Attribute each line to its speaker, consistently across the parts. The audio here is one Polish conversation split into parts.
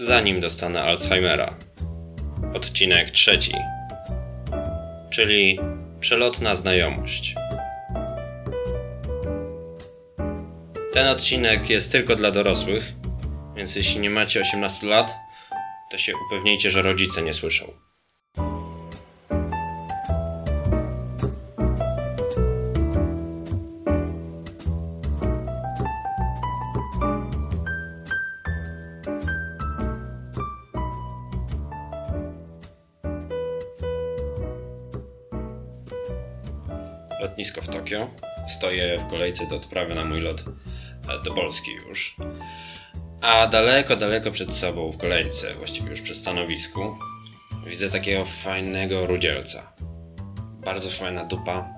Speaker 1: zanim dostanę Alzheimera. Odcinek trzeci, czyli przelotna znajomość. Ten odcinek jest tylko dla dorosłych, więc jeśli nie macie 18 lat, to się upewnijcie, że rodzice nie słyszą. Lotnisko w Tokio. Stoję w kolejce do odprawy na mój lot e, do Polski już. A daleko, daleko przed sobą w kolejce, właściwie już przy stanowisku, widzę takiego fajnego rudzielca. Bardzo fajna dupa,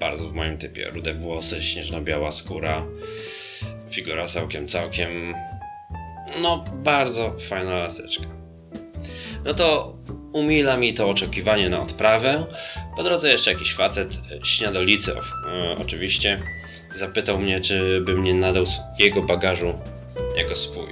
Speaker 1: bardzo w moim typie. Rude włosy, śnieżno-biała skóra, figura całkiem, całkiem. No, bardzo fajna laseczka. No to umila mi to oczekiwanie na odprawę. Po drodze jeszcze jakiś facet, śniadolicy o, e, oczywiście, zapytał mnie, czy bym nie nadał jego bagażu jako swój.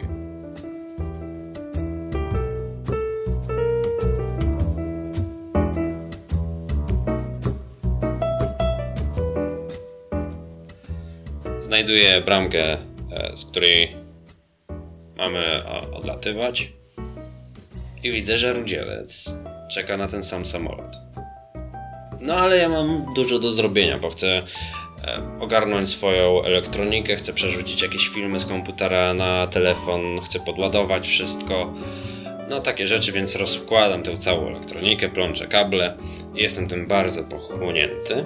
Speaker 1: Znajduję bramkę, e, z której mamy odlatywać i widzę, że rudzielec czeka na ten sam samolot. No ale ja mam dużo do zrobienia, bo chcę ogarnąć swoją elektronikę, chcę przerzucić jakieś filmy z komputera na telefon, chcę podładować wszystko. No takie rzeczy, więc rozkładam tę całą elektronikę, plączę kable i jestem tym bardzo pochłonięty.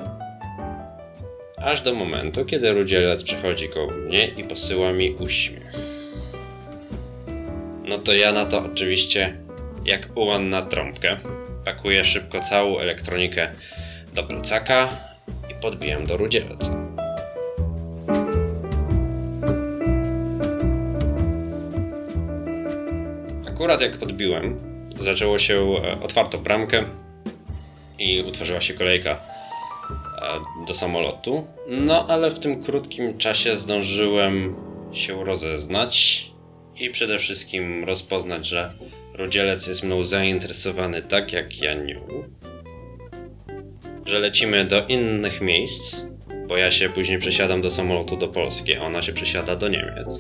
Speaker 1: Aż do momentu, kiedy rudzielec przechodzi koło mnie i posyła mi uśmiech. No to ja na to oczywiście, jak ułan na trąbkę, pakuję szybko całą elektronikę do plecaka, podbiłem do rudzielca. Akurat jak podbiłem, zaczęło się, e, otwarto bramkę i utworzyła się kolejka e, do samolotu. No ale w tym krótkim czasie zdążyłem się rozeznać i przede wszystkim rozpoznać, że rudzielec jest mną zainteresowany tak jak ja nią że lecimy do innych miejsc, bo ja się później przesiadam do samolotu do Polski, a ona się przesiada do Niemiec.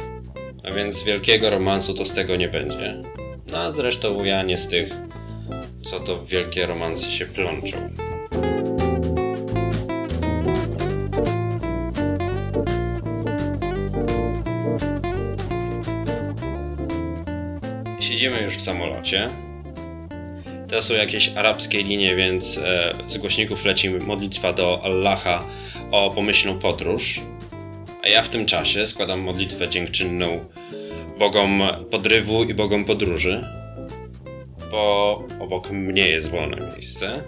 Speaker 1: A więc wielkiego romansu to z tego nie będzie. No a zresztą ja nie z tych, co to w wielkie romanse się plączą. Siedzimy już w samolocie. To są jakieś arabskie linie, więc e, z głośników leci modlitwa do Allaha o pomyślną podróż. A ja w tym czasie składam modlitwę dziękczynną bogom podrywu i bogom podróży, bo obok mnie jest wolne miejsce.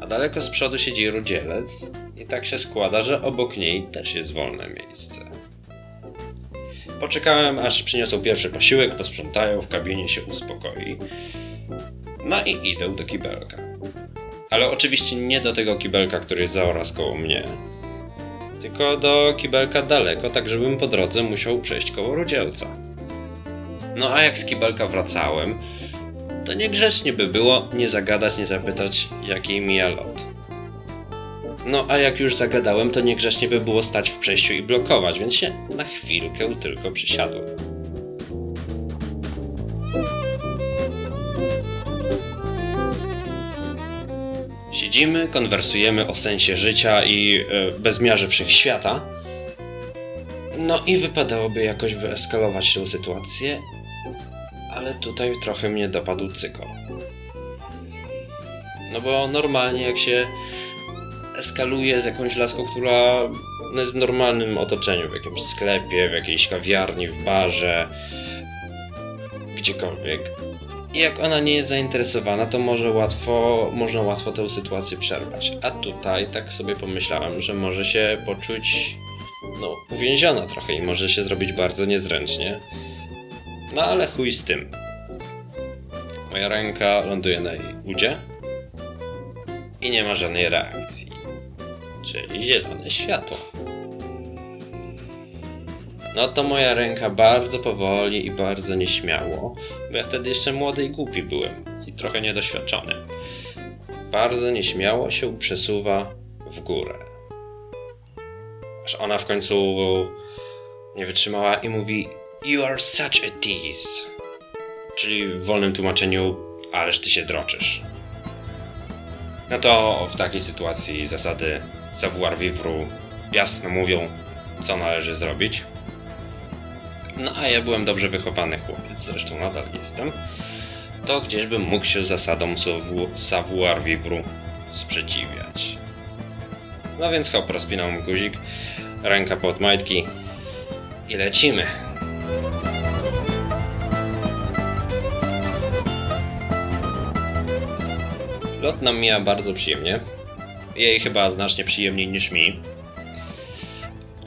Speaker 1: A daleko z przodu siedzi rudzielec i tak się składa, że obok niej też jest wolne miejsce. Poczekałem, aż przyniosą pierwszy posiłek, posprzątają, w kabinie się uspokoi. No i idę do kibelka. Ale oczywiście nie do tego kibelka, który jest zaraz koło mnie, tylko do kibelka daleko, tak żebym po drodze musiał przejść koło rudzielca. No a jak z kibelka wracałem, to niegrzecznie by było nie zagadać, nie zapytać, jaki mija lot. No a jak już zagadałem, to niegrzecznie by było stać w przejściu i blokować, więc się na chwilkę tylko przysiadłem. Siedzimy, konwersujemy o sensie życia i e, bezmiarze wszechświata. No i wypadałoby jakoś wyeskalować tę sytuację, ale tutaj trochę mnie dopadł cykl. No bo normalnie jak się eskaluje z jakąś laską, która no jest w normalnym otoczeniu, w jakimś sklepie, w jakiejś kawiarni, w barze, gdziekolwiek, i jak ona nie jest zainteresowana, to może łatwo, można łatwo tę sytuację przerwać. A tutaj tak sobie pomyślałem, że może się poczuć no, uwięziona trochę i może się zrobić bardzo niezręcznie. No ale chuj z tym. Moja ręka ląduje na jej udzie i nie ma żadnej reakcji. Czyli zielone światło. no to moja ręka bardzo powoli i bardzo nieśmiało, bo ja wtedy jeszcze młody i głupi byłem i trochę niedoświadczony. Bardzo nieśmiało się przesuwa w górę. Aż ona w końcu nie wytrzymała i mówi You are such a tease. Czyli w wolnym tłumaczeniu, ależ ty się droczysz. No to w takiej sytuacji zasady savoir vivre jasno mówią, co należy zrobić. No a ja byłem dobrze wychowany chłopiec, zresztą nadal jestem. To gdzieżbym mógł się zasadom savoir vivre sprzeciwiać. No więc hop, rozpinam guzik, ręka pod majtki i lecimy. Lot nam mija bardzo przyjemnie. Jej chyba znacznie przyjemniej niż mi.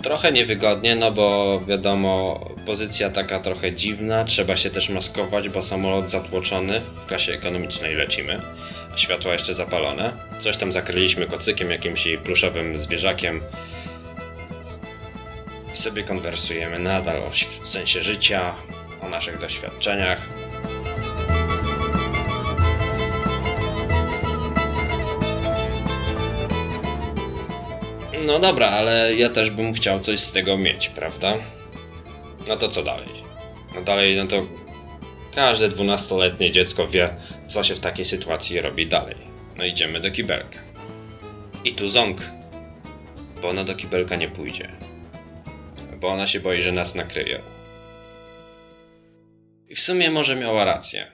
Speaker 1: Trochę niewygodnie, no bo wiadomo, pozycja taka trochę dziwna, trzeba się też maskować, bo samolot zatłoczony, w klasie ekonomicznej lecimy, światła jeszcze zapalone. Coś tam zakryliśmy kocykiem, jakimś pluszowym zwierzakiem. I sobie konwersujemy nadal o sensie życia, o naszych doświadczeniach. No dobra, ale ja też bym chciał coś z tego mieć, prawda? No to co dalej? No dalej, no to każde dwunastoletnie dziecko wie, co się w takiej sytuacji robi dalej. No idziemy do kibelka. I tu ząg, bo ona do kibelka nie pójdzie. Bo ona się boi, że nas nakryją. I w sumie może miała rację.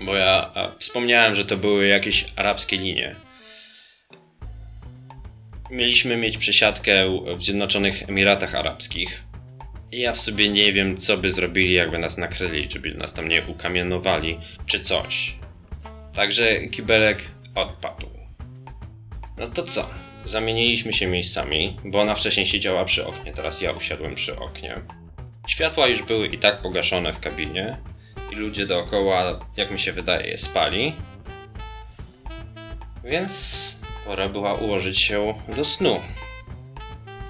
Speaker 1: Bo ja wspomniałem, że to były jakieś arabskie linie mieliśmy mieć przesiadkę w Zjednoczonych Emiratach Arabskich. I ja w sobie nie wiem, co by zrobili, jakby nas nakryli, czy by nas tam nie ukamienowali, czy coś. Także kibelek odpadł. No to co? Zamieniliśmy się miejscami, bo ona wcześniej siedziała przy oknie, teraz ja usiadłem przy oknie. Światła już były i tak pogaszone w kabinie i ludzie dookoła, jak mi się wydaje, spali. Więc Pora była ułożyć się do snu.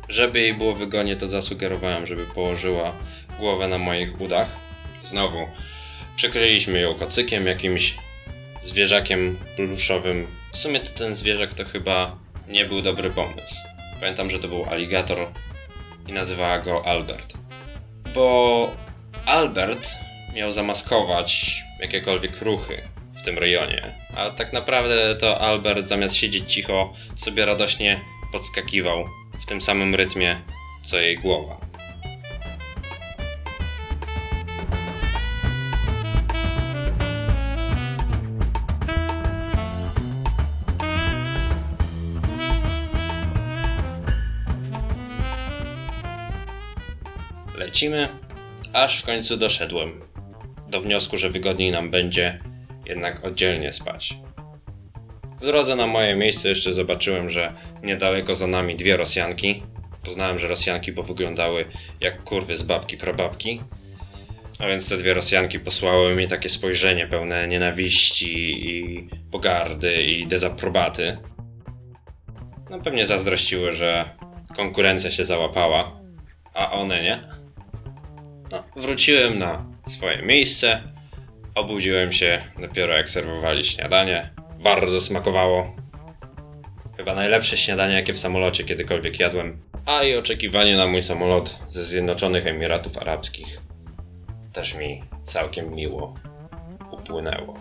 Speaker 1: Żeby jej było wygodnie, to zasugerowałem, żeby położyła głowę na moich udach. Znowu przykryliśmy ją kocykiem, jakimś zwierzakiem pluszowym. W sumie to ten zwierzak to chyba nie był dobry pomysł. Pamiętam, że to był aligator i nazywała go Albert. Bo Albert miał zamaskować jakiekolwiek ruchy w tym rejonie. A tak naprawdę to Albert zamiast siedzieć cicho sobie radośnie podskakiwał w tym samym rytmie co jej głowa. Lecimy, aż w końcu doszedłem do wniosku, że wygodniej nam będzie jednak oddzielnie spać. W drodze na moje miejsce jeszcze zobaczyłem, że niedaleko za nami dwie Rosjanki. Poznałem, że Rosjanki, bo wyglądały jak kurwy z babki prababki. A więc te dwie Rosjanki posłały mi takie spojrzenie pełne nienawiści i pogardy i dezaprobaty. No pewnie zazdrościły, że konkurencja się załapała, a one nie. No, wróciłem na swoje miejsce, Obudziłem się dopiero jak serwowali śniadanie. Bardzo smakowało. Chyba najlepsze śniadanie, jakie w samolocie kiedykolwiek jadłem. A i oczekiwanie na mój samolot ze Zjednoczonych Emiratów Arabskich też mi całkiem miło upłynęło.